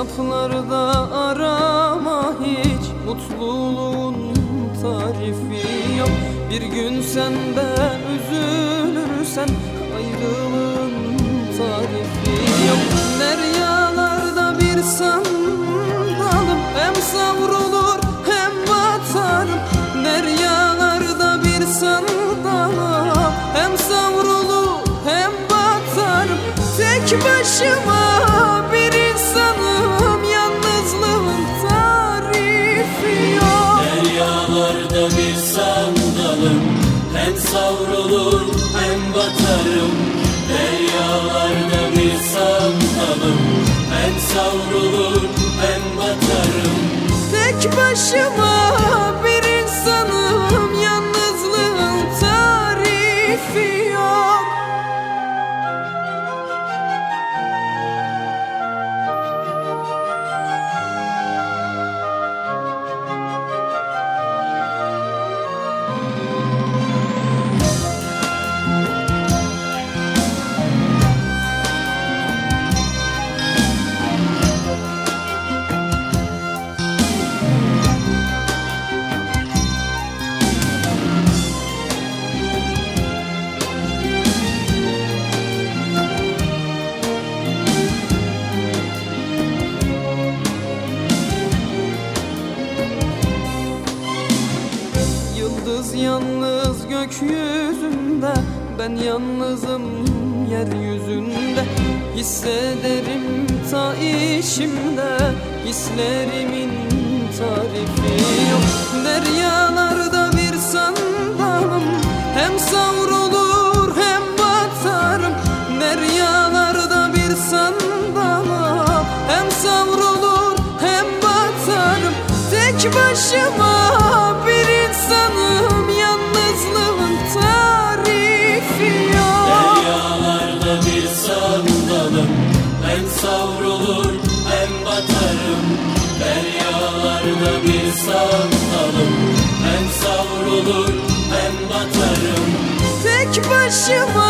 Kitaplarda arama hiç. Mutluluğun tarifi yok. Bir gün senden üzülürsen ayrılığın tarifi yok. Deryalarda bir sandalım. Hem savrulur hem batarım. Deryalarda bir sandalım. Hem savrulur hem batarım. Tek başıma hem batarım Deryalarda bir sandalım Hem savrulur hem batarım. Tek başıma bir insanım Yıldız yalnız gökyüzünde Ben yalnızım yeryüzünde. Hissederim ta işimde Hislerimin tarifi yok. Deryalarda bir sandalım Hem savrulur hem batarım. Deryalarda bir sandalım Hem savrulur hem batarım. Tek başıma Hem savrulur hem batarım Deryalarda bir sandalım Hem savrulur hem batarım. Tek başıma